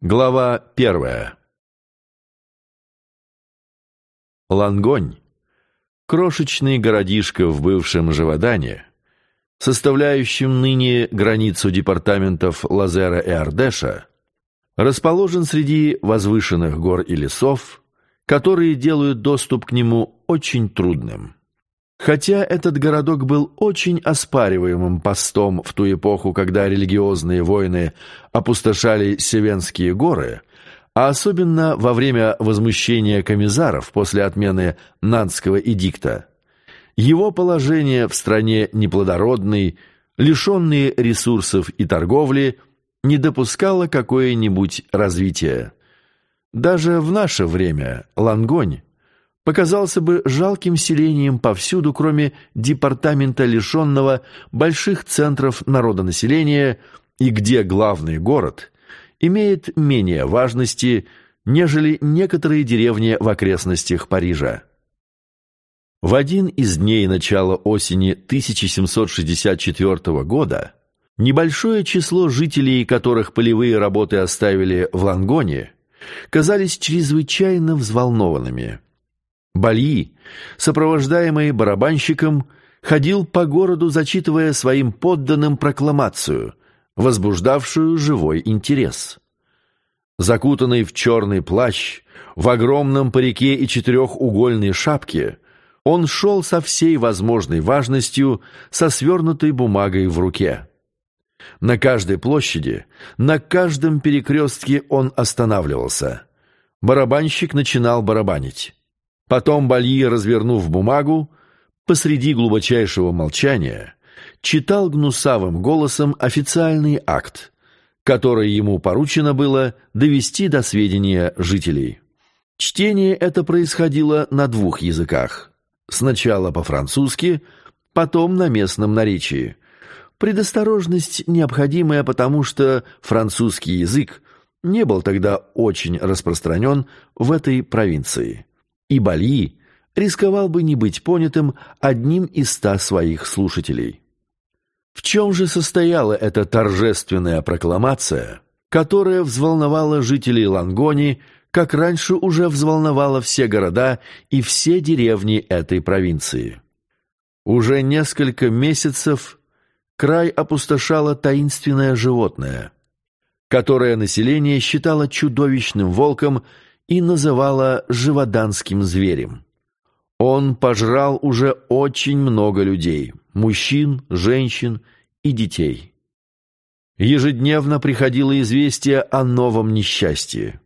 Глава первая Лангонь, крошечный городишко в бывшем Живодане, составляющем ныне границу департаментов Лазера и Ардеша, расположен среди возвышенных гор и лесов, которые делают доступ к нему очень трудным. Хотя этот городок был очень оспариваемым постом в ту эпоху, когда религиозные войны опустошали Севенские горы, а особенно во время возмущения комиссаров после отмены Нанского эдикта, его положение в стране неплодородной, лишенной ресурсов и торговли, не допускало какое-нибудь развитие. Даже в наше время Лангонь показался бы жалким селением повсюду, кроме департамента, лишенного больших центров народонаселения, и где главный город имеет менее важности, нежели некоторые деревни в окрестностях Парижа. В один из дней начала осени 1764 года небольшое число жителей, которых полевые работы оставили в Лангоне, казались чрезвычайно взволнованными – Бальи, сопровождаемый барабанщиком, ходил по городу, зачитывая своим подданным прокламацию, возбуждавшую живой интерес. Закутанный в черный плащ, в огромном парике и четырехугольной шапке, он шел со всей возможной важностью, со свернутой бумагой в руке. На каждой площади, на каждом перекрестке он останавливался. Барабанщик начинал барабанить. Потом Бальи, развернув бумагу, посреди глубочайшего молчания, читал гнусавым голосом официальный акт, который ему поручено было довести до сведения жителей. Чтение это происходило на двух языках. Сначала по-французски, потом на местном наречии. Предосторожность необходимая, потому что французский язык не был тогда очень распространен в этой провинции и Бали рисковал бы не быть понятым одним из ста своих слушателей. В чем же состояла эта торжественная прокламация, которая взволновала жителей Лангони, как раньше уже взволновала все города и все деревни этой провинции? Уже несколько месяцев край опустошало таинственное животное, которое население считало чудовищным волком и называла живоданским зверем. Он пожрал уже очень много людей, мужчин, женщин и детей. Ежедневно приходило известие о новом несчастье.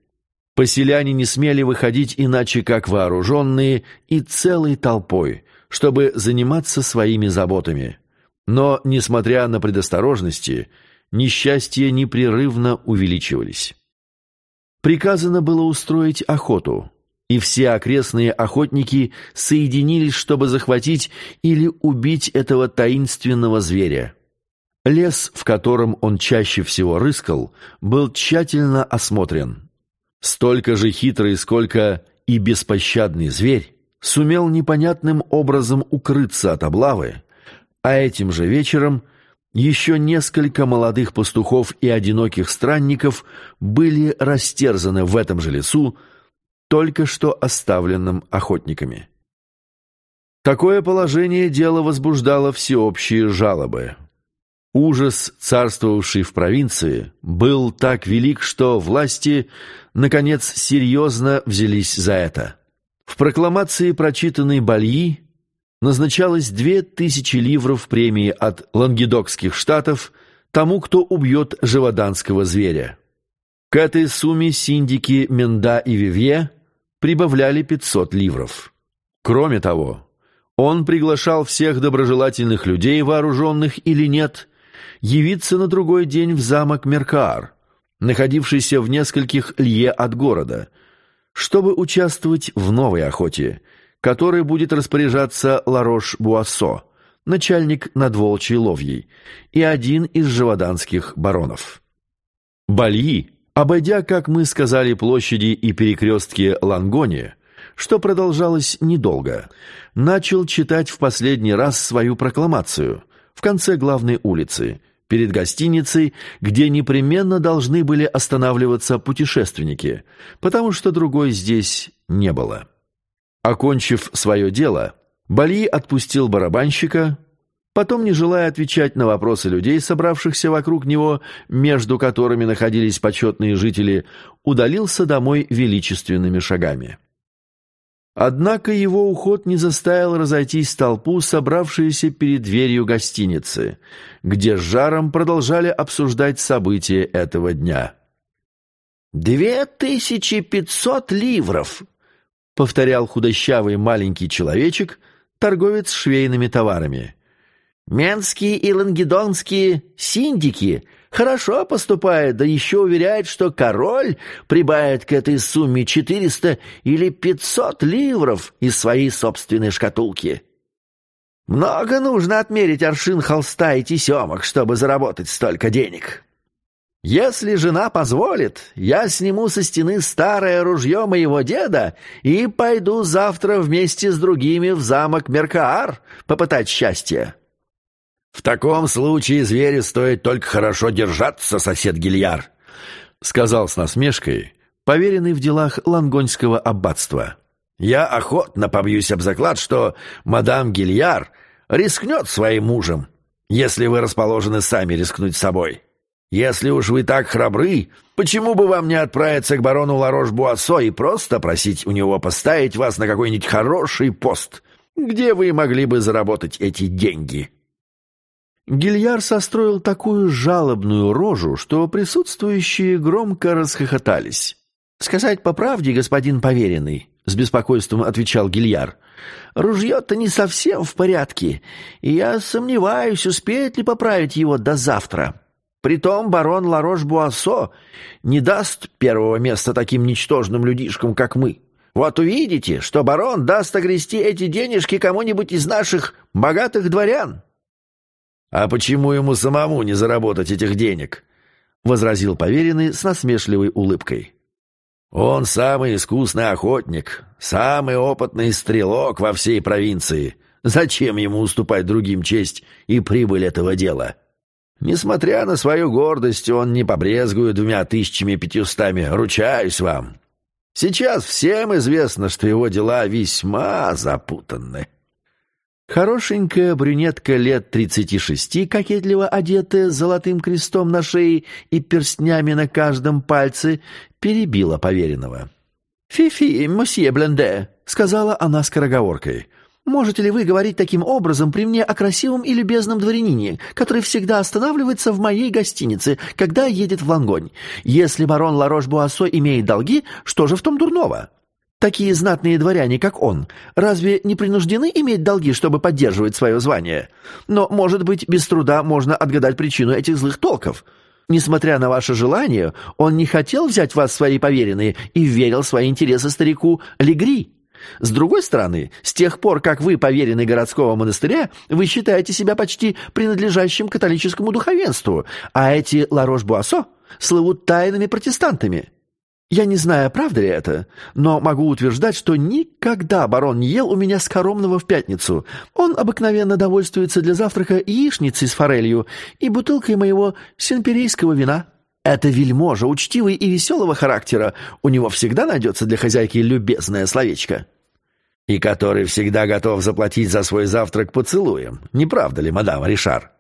Поселяне не смели выходить иначе, как вооруженные и целой толпой, чтобы заниматься своими заботами. Но, несмотря на предосторожности, несчастья непрерывно увеличивались приказано было устроить охоту, и все окрестные охотники соединились, чтобы захватить или убить этого таинственного зверя. Лес, в котором он чаще всего рыскал, был тщательно осмотрен. Столько же хитрый, сколько и беспощадный зверь сумел непонятным образом укрыться от облавы, а этим же вечером еще несколько молодых пастухов и одиноких странников были растерзаны в этом же лесу, только что оставленным охотниками. Такое положение дела возбуждало всеобщие жалобы. Ужас, царствовавший в провинции, был так велик, что власти, наконец, серьезно взялись за это. В прокламации, прочитанной Бальи, назначалось две тысячи ливров премии от Лангедокских штатов тому, кто убьет живоданского зверя. К этой сумме синдики Менда и Вивье прибавляли 500 ливров. Кроме того, он приглашал всех доброжелательных людей, вооруженных или нет, явиться на другой день в замок Меркаар, находившийся в нескольких лье от города, чтобы участвовать в новой охоте – которой будет распоряжаться Ларош-Буассо, начальник над волчьей ловьей, и один из живоданских баронов. Бальи, обойдя, как мы сказали, площади и перекрестки Лангони, что продолжалось недолго, начал читать в последний раз свою прокламацию в конце главной улицы, перед гостиницей, где непременно должны были останавливаться путешественники, потому что другой здесь не было. Окончив свое дело, Бали отпустил барабанщика, потом, не желая отвечать на вопросы людей, собравшихся вокруг него, между которыми находились почетные жители, удалился домой величественными шагами. Однако его уход не заставил разойтись толпу, собравшуюся перед дверью гостиницы, где с жаром продолжали обсуждать события этого дня. «Две тысячи пятьсот ливров!» — повторял худощавый маленький человечек, торговец швейными товарами. «Менские и лангедонские синдики хорошо поступает, да еще уверяет, что король прибавит к этой сумме четыреста или пятьсот ливров из своей собственной шкатулки. Много нужно отмерить аршин холста и тесемок, чтобы заработать столько денег. Если жена позволит, я сниму со стены старое ружье моего деда и пойду завтра вместе с другими в замок Меркаар попытать счастье. «В таком случае зверю стоит только хорошо держаться, сосед Гильяр», — сказал с насмешкой, поверенный в делах лангонского аббатства. «Я охотно побьюсь об заклад, что мадам Гильяр рискнет своим мужем, если вы расположены сами рискнуть собой. Если уж вы так храбры, почему бы вам не отправиться к барону Ларош-Буассо и просто просить у него поставить вас на какой-нибудь хороший пост, где вы могли бы заработать эти деньги?» Гильяр состроил такую жалобную рожу, что присутствующие громко расхохотались. «Сказать по правде, господин поверенный», — с беспокойством отвечал Гильяр, — «ружье-то не совсем в порядке, и я сомневаюсь, успеет ли поправить его до завтра. Притом барон Ларош-Буассо не даст первого места таким ничтожным людишкам, как мы. Вот увидите, что барон даст огрести эти денежки кому-нибудь из наших богатых дворян». «А почему ему самому не заработать этих денег?» — возразил поверенный с насмешливой улыбкой. «Он самый искусный охотник, самый опытный стрелок во всей провинции. Зачем ему уступать другим честь и прибыль этого дела? Несмотря на свою гордость, он не побрезгует двумя тысячами пятьюстами, ручаюсь вам. Сейчас всем известно, что его дела весьма запутанны». Хорошенькая брюнетка лет тридцати шести, кокетливо одетая с золотым крестом на шее и перстнями на каждом пальце, перебила поверенного. «Фи-фи, мосье Бленде», — сказала она скороговоркой, — «можете ли вы говорить таким образом при мне о красивом и любезном дворянине, который всегда останавливается в моей гостинице, когда едет в Лангонь? Если барон Ларош-Буассо имеет долги, что же в том дурного?» Такие знатные дворяне, как он, разве не принуждены иметь долги, чтобы поддерживать свое звание? Но, может быть, без труда можно отгадать причину этих злых толков. Несмотря на ваше желание, он не хотел взять вас в свои поверенные и верил свои интересы старику Легри. С другой стороны, с тех пор, как вы поверенный городского монастыря, вы считаете себя почти принадлежащим католическому духовенству, а эти Ларош-Буассо слывут тайными протестантами. Я не знаю, правда ли это, но могу утверждать, что никогда барон не ел у меня скоромного в пятницу. Он обыкновенно довольствуется для завтрака яичницей с форелью и бутылкой моего сенперийского вина. Это вельможа, учтивый и веселого характера. У него всегда найдется для хозяйки любезное словечко. И который всегда готов заплатить за свой завтрак поцелуем. Не правда ли, мадам Ришар?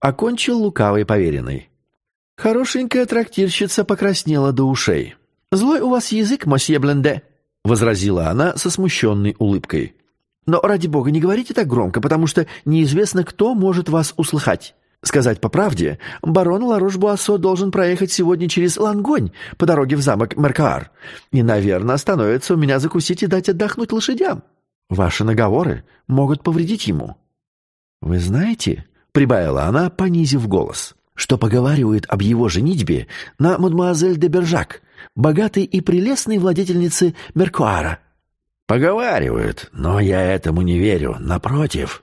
Окончил лукавый поверенный. Хорошенькая трактирщица покраснела до ушей. «Злой у вас язык, мосье Бленде», — возразила она со смущенной улыбкой. «Но, ради бога, не говорите так громко, потому что неизвестно, кто может вас услыхать. Сказать по правде, барон Ларош-Буассо должен проехать сегодня через Лангонь по дороге в замок Меркаар и, наверное, остановится у меня закусить и дать отдохнуть лошадям. Ваши наговоры могут повредить ему». «Вы знаете», — прибавила она, понизив голос, — «что поговаривают об его женитьбе на мадемуазель де Бержак, богатой и прелестной владетельницы Меркуара. «Поговаривают, но я этому не верю. Напротив».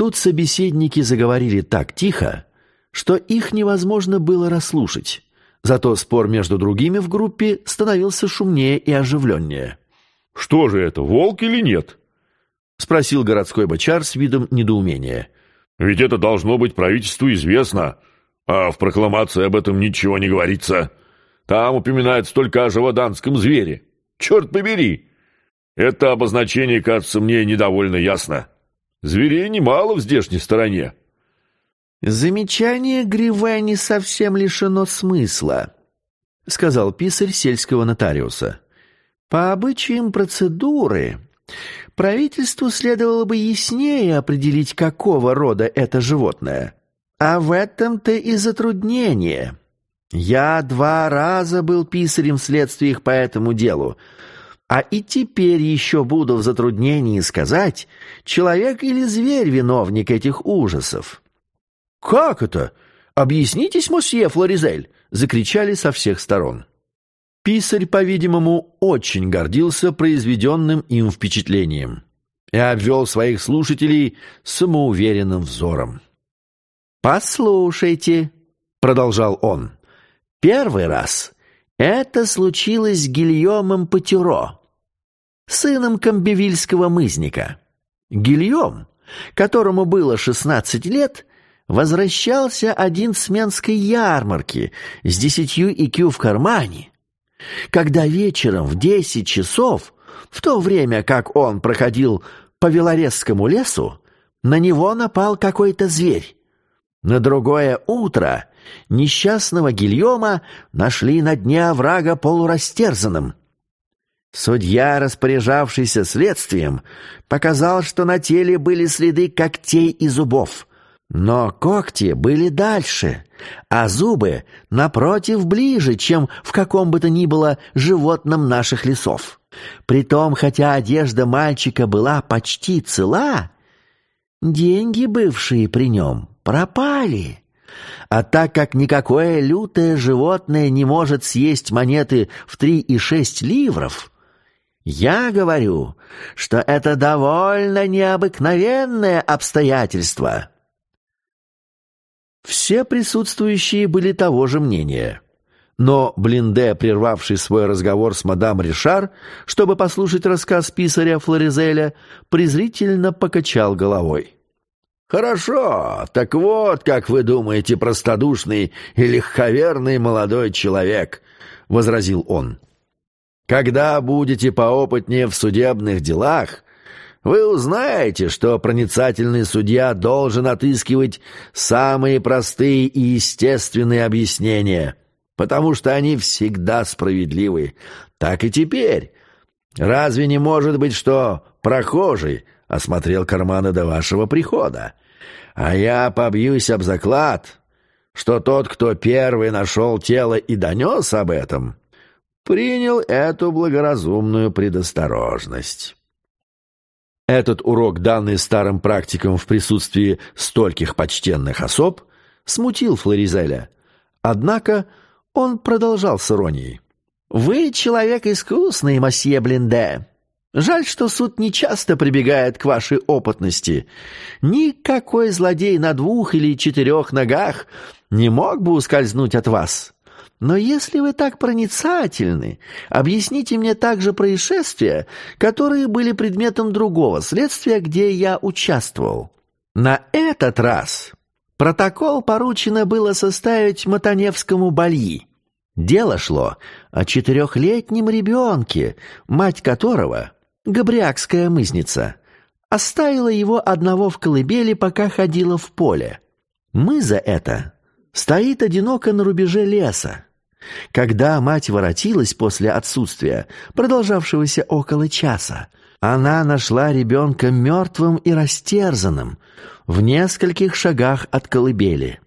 Тут собеседники заговорили так тихо, что их невозможно было расслушать. Зато спор между другими в группе становился шумнее и оживленнее. «Что же это, волк или нет?» — спросил городской бочар с видом недоумения. «Ведь это должно быть правительству известно. А в прокламации об этом ничего не говорится. Там упоминается только о живоданском звере. Черт побери! Это обозначение кажется мне недовольно ясно. Зверей немало в здешней стороне. «Замечание Гриве не совсем лишено смысла», — сказал писарь сельского нотариуса. «По обычаям процедуры правительству следовало бы яснее определить, какого рода это животное. А в этом-то и затруднение. Я два раза был писарем в следствиях по этому делу, а и теперь еще буду в затруднении сказать, человек или зверь виновник этих ужасов». «Как это? Объяснитесь, мосье Флоризель!» — закричали со всех сторон. Писарь, по-видимому, очень гордился произведенным им впечатлением и обвел своих слушателей самоуверенным взором. «Послушайте», — продолжал он, — «первый раз это случилось с Гильомом Патюро, сыном комбевильского мызника. Гильом, которому было шестнадцать лет, возвращался один с Менской ярмарки с десятью икю в кармане, когда вечером в десять часов, в то время как он проходил по Велоресскому лесу, на него напал какой-то зверь. На другое утро несчастного Гильома нашли на дне оврага полурастерзанным. Судья, распоряжавшийся следствием, показал, что на теле были следы когтей и зубов — но когти были дальше, а зубы, напротив, ближе, чем в каком бы то ни было животном наших лесов. Притом, хотя одежда мальчика была почти цела, деньги, бывшие при нем, пропали. А так как никакое лютое животное не может съесть монеты в три и шесть ливров, я говорю, что это довольно необыкновенное обстоятельство». Все присутствующие были того же мнения. Но Блинде, прервавший свой разговор с мадам Ришар, чтобы послушать рассказ писаря Флоризеля, презрительно покачал головой. «Хорошо, так вот, как вы думаете, простодушный и легковерный молодой человек», — возразил он. «Когда будете поопытнее в судебных делах, вы узнаете, что проницательный судья должен отыскивать самые простые и естественные объяснения, потому что они всегда справедливы. Так и теперь. Разве не может быть, что прохожий осмотрел карманы до вашего прихода? А я побьюсь об заклад, что тот, кто первый нашел тело и донес об этом, принял эту благоразумную предосторожность». Этот урок, данный старым практикам в присутствии стольких почтенных особ, смутил Флоризеля. Однако он продолжал с иронией. «Вы человек искусный, мосье Блинде. Жаль, что суд не часто прибегает к вашей опытности. Никакой злодей на двух или четырех ногах не мог бы ускользнуть от вас. Но если вы так проницательны, объясните мне также происшествия, которые были предметом другого следствия, где я участвовал. На этот раз протокол поручено было составить Матаневскому Бальи. Дело шло о четырехлетнем ребенке, мать которого, габриакская мызница, оставила его одного в колыбели, пока ходила в поле. Мыза эта стоит одиноко на рубеже леса. Когда мать воротилась после отсутствия, продолжавшегося около часа, она нашла ребенка мертвым и растерзанным в нескольких шагах от колыбели.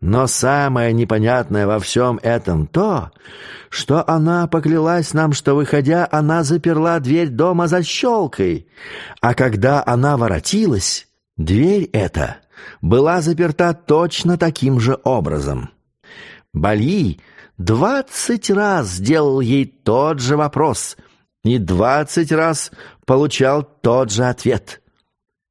Но самое непонятное во всем этом то, что она поклялась нам, что, выходя, она заперла дверь дома за щелкой, а когда она воротилась, дверь эта была заперта точно таким же образом. Бали двадцать раз сделал ей тот же вопрос и двадцать раз получал тот же ответ.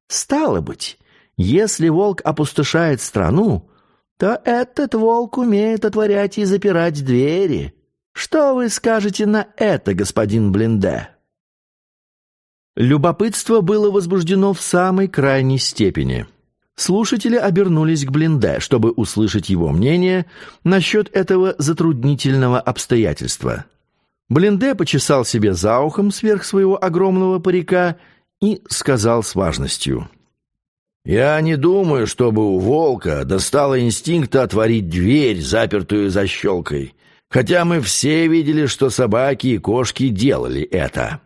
Стало быть, если волк опустошает страну, то этот волк умеет отворять и запирать двери. Что вы скажете на это, господин Блинде? Любопытство было возбуждено в самой крайней степени. Слушатели обернулись к Блинде, чтобы услышать его мнение насчет этого затруднительного обстоятельства. Блинде почесал себе за ухом сверх своего огромного парика и сказал с важностью. «Я не думаю, чтобы у волка достало инстинкта отворить дверь, запертую защелкой, хотя мы все видели, что собаки и кошки делали это.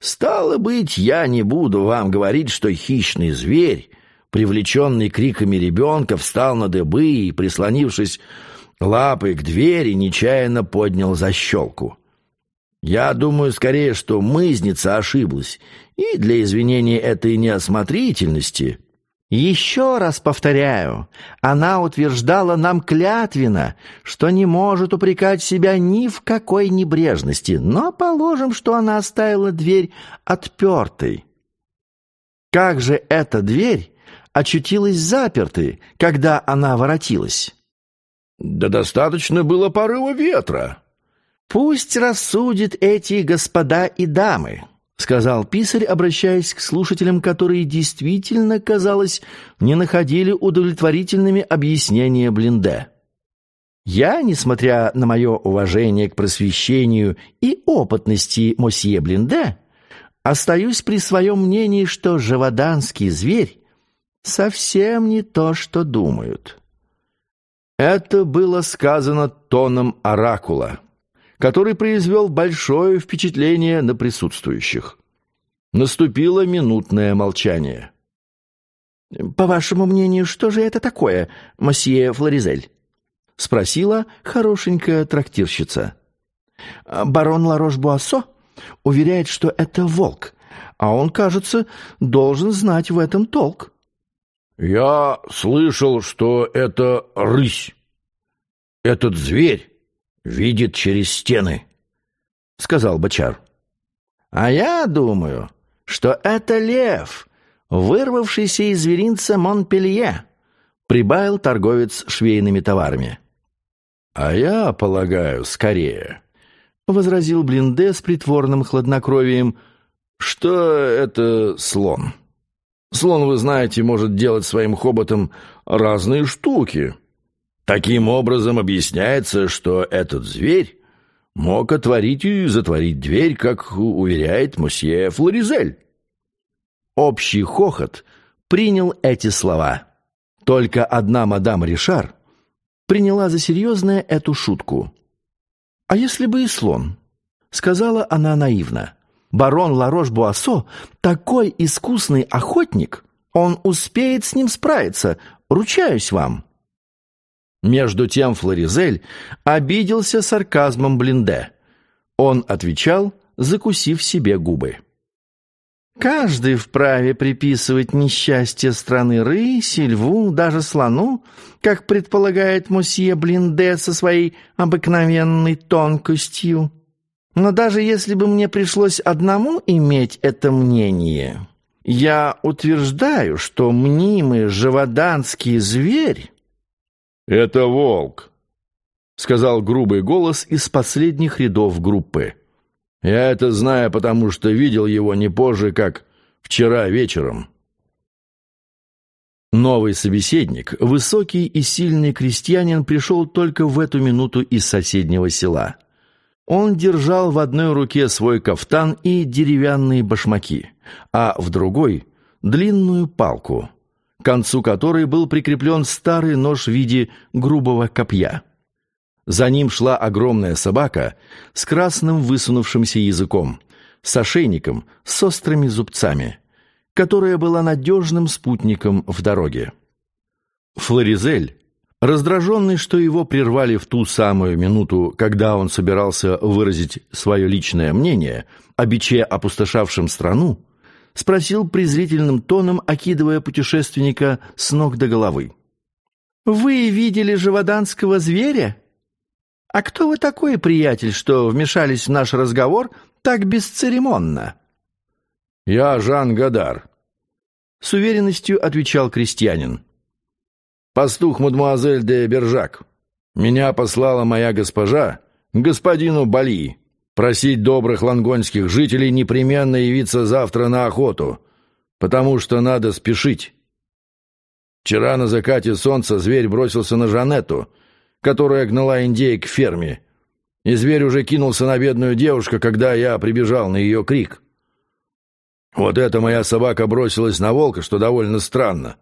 Стало быть, я не буду вам говорить, что хищный зверь привлеченный криками ребенка, встал на дыбы и, прислонившись лапой к двери, нечаянно поднял защелку. Я думаю скорее, что мызница ошиблась, и для извинения этой неосмотрительности... Еще раз повторяю, она утверждала нам клятвенно, что не может упрекать себя ни в какой небрежности, но положим, что она оставила дверь отпертой. Как же эта дверь очутилась запертой, когда она воротилась? Да достаточно было порыва ветра. Пусть рассудят эти господа и дамы, сказал писарь, обращаясь к слушателям, которые действительно, казалось, не находили удовлетворительными объяснения Блинде. Я, несмотря на мое уважение к просвещению и опытности мосье Блинде, остаюсь при своем мнении, что живоданский зверь совсем не то, что думают. Это было сказано тоном оракула, который произвел большое впечатление на присутствующих. Наступило минутное молчание. «По вашему мнению, что же это такое, мосье Флоризель?» — спросила хорошенькая трактирщица. «Барон Ларош-Буассо уверяет, что это волк, а он, кажется, должен знать в этом толк». «Я слышал, что это рысь. Этот зверь видит через стены», — сказал бочар. «А я думаю, что это лев, вырвавшийся из зверинца Монпелье», — прибавил торговец швейными товарами. «А я полагаю, скорее», — возразил Блинде с притворным хладнокровием, — «что это слон». Слон, вы знаете, может делать своим хоботом разные штуки. Таким образом объясняется, что этот зверь мог отворить и затворить дверь, как уверяет мосье Флоризель. Общий хохот принял эти слова. Только одна мадам Ришар приняла за серьезное эту шутку. «А если бы и слон?» — сказала она наивно барон Ларош-Буассо такой искусный охотник, он успеет с ним справиться, ручаюсь вам». Между тем Флоризель обиделся сарказмом Блинде. Он отвечал, закусив себе губы. «Каждый вправе приписывать несчастье страны рыси, льву, даже слону, как предполагает мосье Блинде со своей обыкновенной тонкостью. Но даже если бы мне пришлось одному иметь это мнение, я утверждаю, что мнимый живоданский зверь — это волк, — сказал грубый голос из последних рядов группы. Я это знаю, потому что видел его не позже, как вчера вечером. Новый собеседник, высокий и сильный крестьянин, пришел только в эту минуту из соседнего села — он держал в одной руке свой кафтан и деревянные башмаки, а в другой — длинную палку, к концу которой был прикреплен старый нож в виде грубого копья. За ним шла огромная собака с красным высунувшимся языком, с ошейником, с острыми зубцами, которая была надежным спутником в дороге. Флоризель, Раздраженный, что его прервали в ту самую минуту, когда он собирался выразить свое личное мнение о биче, опустошавшем страну, спросил презрительным тоном, окидывая путешественника с ног до головы. «Вы видели живоданского зверя? А кто вы такой, приятель, что вмешались в наш разговор так бесцеремонно?» «Я Жан Гадар», — с уверенностью отвечал крестьянин. Пастух мадемуазель де Бержак. Меня послала моя госпожа, господину Бали, просить добрых лангонских жителей непременно явиться завтра на охоту, потому что надо спешить. Вчера на закате солнца зверь бросился на Жанетту, которая гнала индейк к ферме, и зверь уже кинулся на бедную девушку, когда я прибежал на ее крик. Вот эта моя собака бросилась на волка, что довольно странно,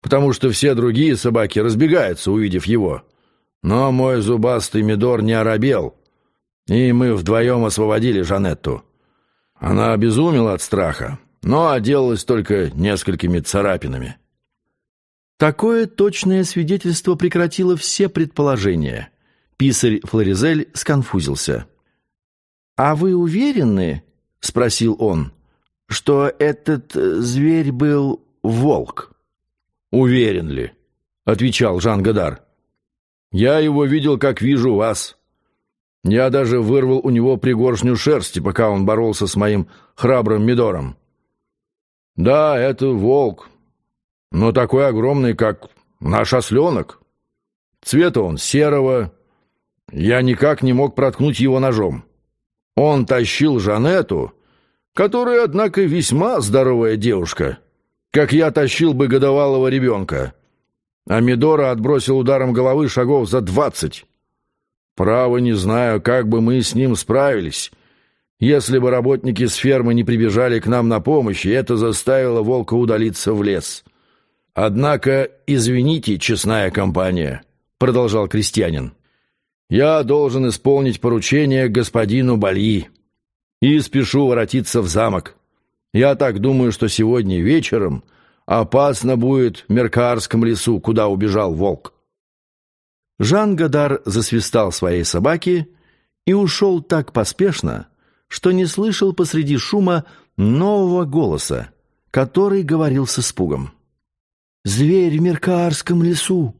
потому что все другие собаки разбегаются, увидев его. Но мой зубастый Мидор не оробел, и мы вдвоем освободили Жанетту. Она обезумела от страха, но отделалась только несколькими царапинами. Такое точное свидетельство прекратило все предположения. Писарь Флоризель сконфузился. «А вы уверены, — спросил он, — что этот э, зверь был волк?» «Уверен ли?» — отвечал Жан Гадар. «Я его видел, как вижу вас. Я даже вырвал у него пригоршню шерсти, пока он боролся с моим храбрым Мидором. Да, это волк, но такой огромный, как наш осленок. Цвета он серого. Я никак не мог проткнуть его ножом. Он тащил Жанету, которая, однако, весьма здоровая девушка, как я тащил бы годовалого ребенка. А Мидора отбросил ударом головы шагов за двадцать. Право не знаю, как бы мы с ним справились, если бы работники с фермы не прибежали к нам на помощь, и это заставило волка удалиться в лес. Однако, извините, честная компания, продолжал крестьянин. Я должен исполнить поручение господину Бальи и спешу воротиться в замок. Я так думаю, что сегодня вечером опасно будет в Меркаарском лесу, куда убежал волк. Жан Гадар засвистал своей собаке и ушел так поспешно, что не слышал посреди шума нового голоса, который говорил с испугом. «Зверь в Меркаарском лесу!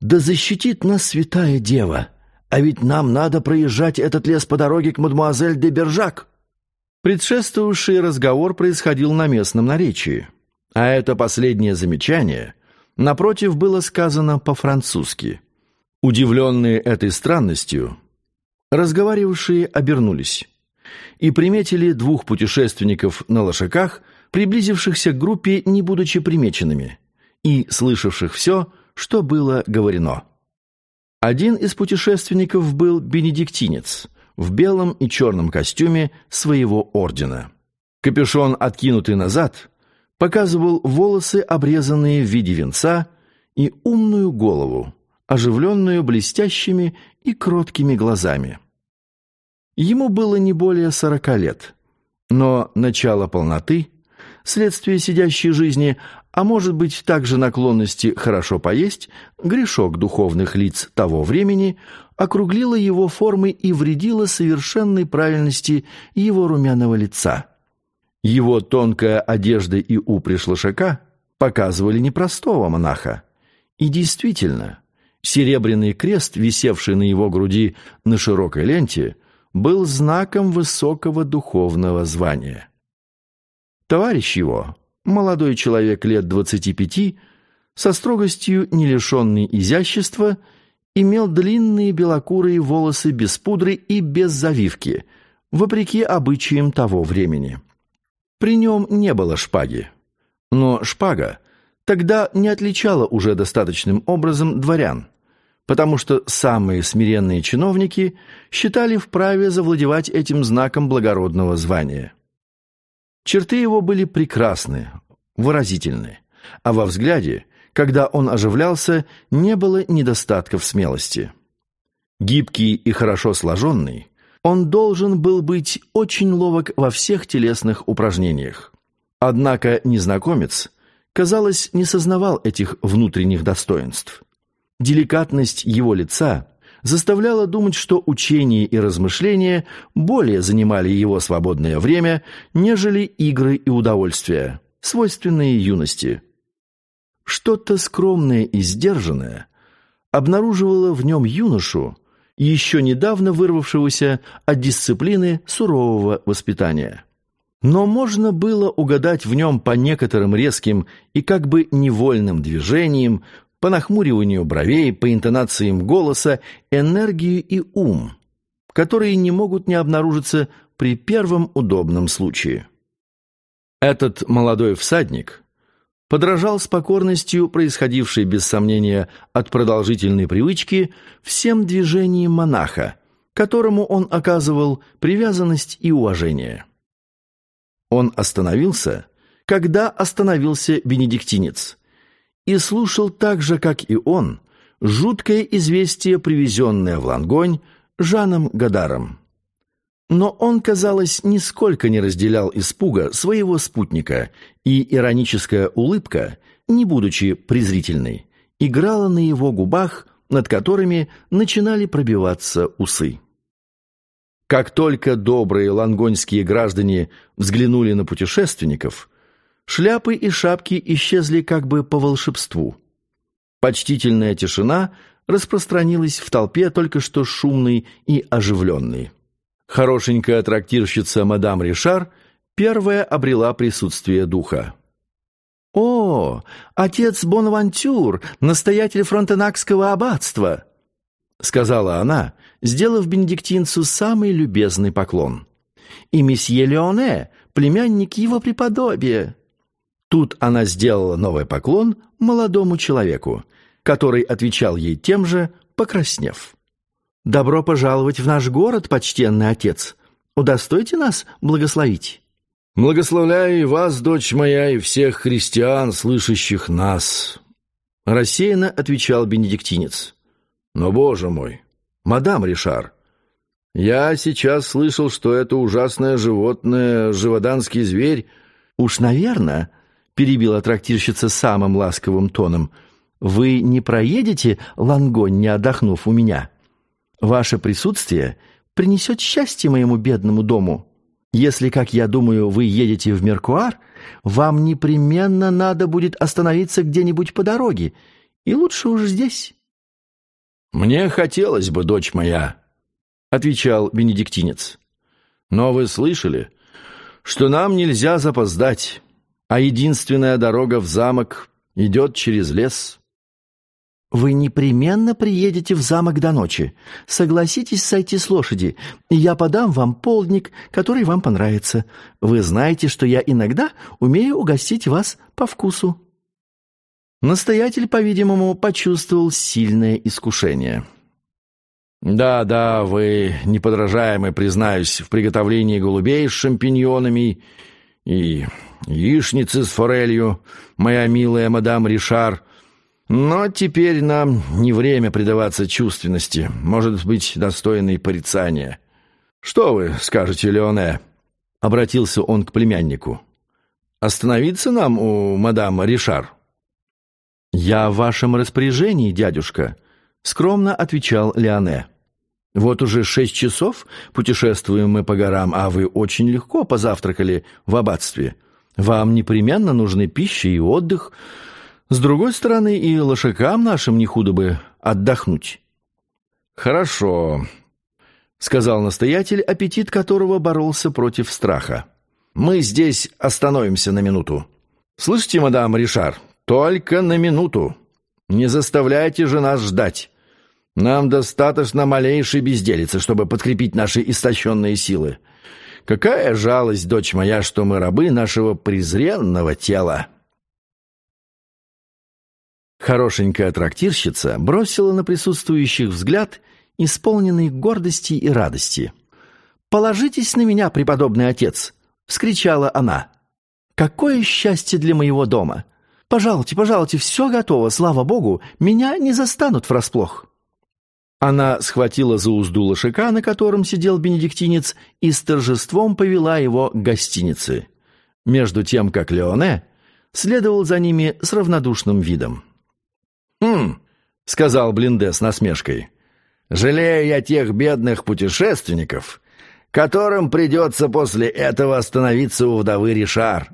Да защитит нас святая дева! А ведь нам надо проезжать этот лес по дороге к мадемуазель де Бержак!» Предшествовавший разговор происходил на местном наречии, а это последнее замечание, напротив, было сказано по-французски – Удивленные этой странностью, разговаривавшие обернулись и приметили двух путешественников на лошаках, приблизившихся к группе, не будучи примеченными, и слышавших все, что было говорено. Один из путешественников был бенедиктинец в белом и черном костюме своего ордена. Капюшон, откинутый назад, показывал волосы, обрезанные в виде венца, и умную голову, оживленную блестящими и кроткими глазами. Ему было не более сорока лет, но начало полноты, следствие сидящей жизни, а может быть также наклонности хорошо поесть, грешок духовных лиц того времени, округлило его формы и вредило совершенной правильности его румяного лица. Его тонкая одежда и упряжь лошака показывали непростого монаха. И действительно, Серебряный крест, висевший на его груди на широкой ленте, был знаком высокого духовного звания. Товарищ его, молодой человек лет двадцати пяти, со строгостью не лишенный изящества, имел длинные белокурые волосы без пудры и без завивки, вопреки обычаям того времени. При нем не было шпаги. Но шпага тогда не отличала уже достаточным образом дворян потому что самые смиренные чиновники считали вправе завладевать этим знаком благородного звания. Черты его были прекрасны, выразительны, а во взгляде, когда он оживлялся, не было недостатков смелости. Гибкий и хорошо сложенный, он должен был быть очень ловок во всех телесных упражнениях. Однако незнакомец, казалось, не сознавал этих внутренних достоинств. Деликатность его лица заставляла думать, что учение и размышления более занимали его свободное время, нежели игры и удовольствия, свойственные юности. Что-то скромное и сдержанное обнаруживало в нем юношу, еще недавно вырвавшегося от дисциплины сурового воспитания. Но можно было угадать в нем по некоторым резким и как бы невольным движениям по нахмуриванию бровей, по интонациям голоса, энергию и ум, которые не могут не обнаружиться при первом удобном случае. Этот молодой всадник подражал с покорностью, происходившей без сомнения от продолжительной привычки, всем движениям монаха, которому он оказывал привязанность и уважение. Он остановился, когда остановился бенедиктинец, и слушал так же, как и он, жуткое известие, привезенное в Лангонь Жаном Гадаром. Но он, казалось, нисколько не разделял испуга своего спутника, и ироническая улыбка, не будучи презрительной, играла на его губах, над которыми начинали пробиваться усы. Как только добрые лангонские граждане взглянули на путешественников, шляпы и шапки исчезли как бы по волшебству. Почтительная тишина распространилась в толпе только что шумной и оживленной. Хорошенькая трактирщица мадам Ришар первая обрела присутствие духа. «О, отец Бонавантюр, настоятель фронтенакского аббатства!» — сказала она, сделав бенедиктинцу самый любезный поклон. «И месье Леоне, племянник его преподобия!» Тут она сделала новый поклон молодому человеку, который отвечал ей тем же, покраснев. «Добро пожаловать в наш город, почтенный отец. Удостойте нас благословить». «Благословляю и вас, дочь моя, и всех христиан, слышащих нас», — рассеянно отвечал бенедиктинец. «Но, боже мой, мадам Ришар, я сейчас слышал, что это ужасное животное, живоданский зверь...» «Уж, наверное», — перебила трактирщица самым ласковым тоном, — «вы не проедете Лангонь, не отдохнув у меня?» Ваше присутствие принесет счастье моему бедному дому. Если, как я думаю, вы едете в Меркуар, вам непременно надо будет остановиться где-нибудь по дороге, и лучше уж здесь». «Мне хотелось бы, дочь моя», — отвечал бенедиктинец. «Но вы слышали, что нам нельзя запоздать, а единственная дорога в замок идет через лес». «Вы непременно приедете в замок до ночи. Согласитесь сойти с лошади, и я подам вам полдник, который вам понравится. Вы знаете, что я иногда умею угостить вас по вкусу». Настоятель, по-видимому, почувствовал сильное искушение. «Да, да, вы неподражаемый, признаюсь, в приготовлении голубей с шампиньонами и яичницы с форелью, моя милая мадам Ришар». Но теперь нам не время предаваться чувственности, может быть, достойной порицания. Что вы скажете, Леоне? Обратился он к племяннику. Остановиться нам у мадам Ришар? Я в вашем распоряжении, дядюшка, скромно отвечал Леоне. Вот уже шесть часов путешествуем мы по горам, а вы очень легко позавтракали в аббатстве. Вам непременно нужны пища и отдых, с другой стороны, и лошакам нашим не худо бы отдохнуть. «Хорошо», — сказал настоятель, аппетит которого боролся против страха. «Мы здесь остановимся на минуту. Слышите, мадам Ришар, только на минуту. Не заставляйте же нас ждать. Нам достаточно малейшей безделицы, чтобы подкрепить наши истощенные силы. Какая жалость, дочь моя, что мы рабы нашего презренного тела!» Хорошенькая трактирщица бросила на присутствующих взгляд, исполненный гордости и радости. «Положитесь на меня, преподобный отец!» — вскричала она. «Какое счастье для моего дома! Пожалуйте, пожалуйте, все готово, слава богу, меня не застанут врасплох!» Она схватила за узду лошака, на котором сидел бенедиктинец, и с торжеством повела его к гостинице, между тем как Леоне следовал за ними с равнодушным видом. «Хм», — сказал Блинде с насмешкой, — «жалею я тех бедных путешественников, которым придется после этого остановиться у вдовы Ришар.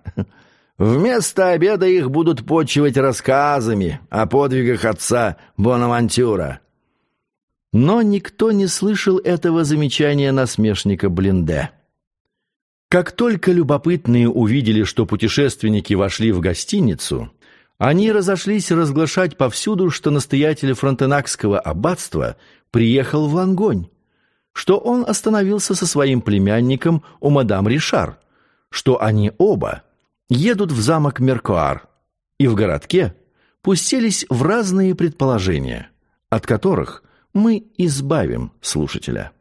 Вместо обеда их будут почивать рассказами о подвигах отца Бонавантюра». Но никто не слышал этого замечания насмешника Блинде. Как только любопытные увидели, что путешественники вошли в гостиницу, они разошлись разглашать повсюду, что настоятель фронтенакского аббатства приехал в Лангонь, что он остановился со своим племянником у мадам Ришар, что они оба едут в замок Меркуар. и в городке пустились в разные предположения, от которых мы избавим слушателя.